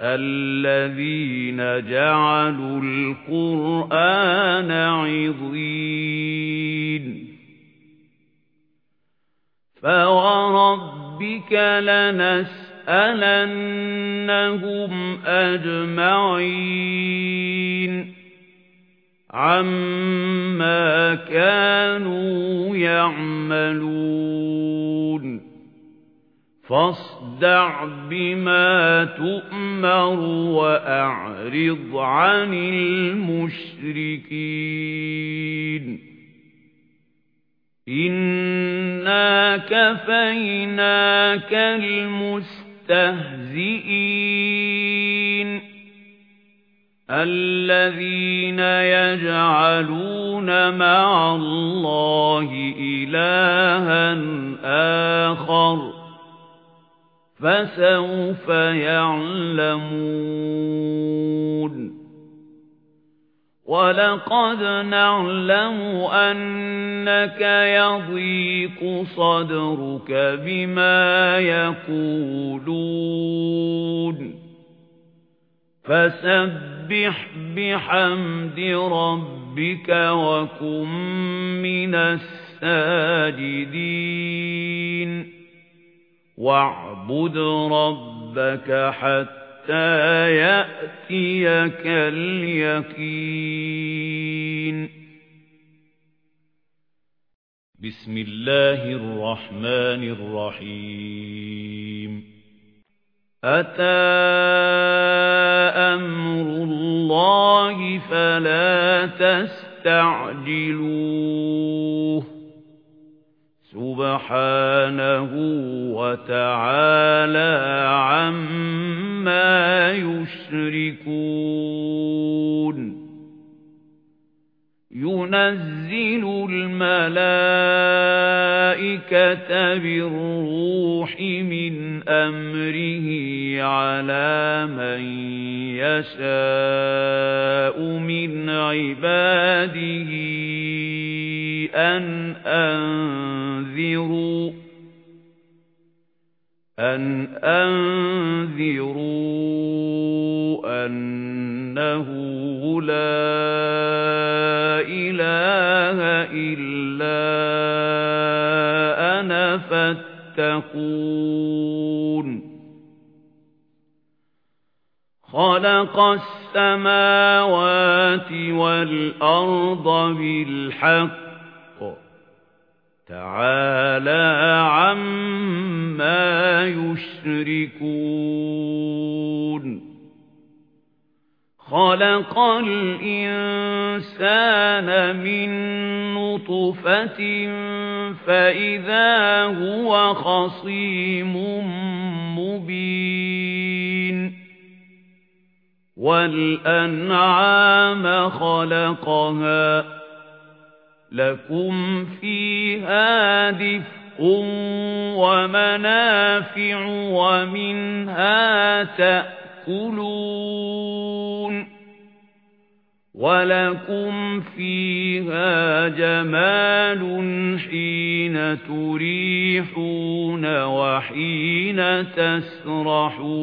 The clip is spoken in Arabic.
الذين جعلوا القرآن عضين. فوربك لنسألنهم أجمعين. عما كانوا يعملون. فاصدع بما تؤمر وأعرض عن المشركين. إنا كفيناك المستهزئين. الذين يجعلون مع الله إلها آخر. فسوف يعلمون. ولقد نعلم أنك يضيق صدرك بما يقولون. فسبح بحمد ربك وكن من الساجدين. واعبد ربك حتى يأتيك اليقين. بسم الله الرحمن الرحيم. أتى أمر الله فلا تستعجلوه سبحانه وتعالى عما يشركون ينزل الملائكة بالروح من أمره على من يشاء من عباده أن أنذروا أن أنذروا أنه لا إله إلا أنا فاتقون. خلق السماوات والأرض بالحق. تعالى عما يشركون. خلق الإنسان من نطفة فإذا هو خصيم مبين. والأنعام خلقها لكم فيها دفء ومنافع ومنها تأكلون ولكم فيها جمال حين تريحون وحين تسرحون